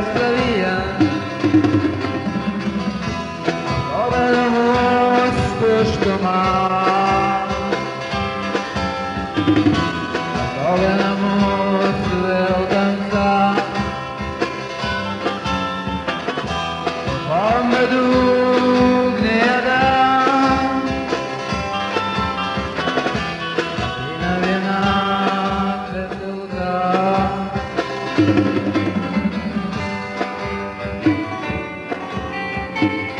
Yugoslavia. Haberimiz düştüme. Haberimiz yıldımda. Muhammed Thank you.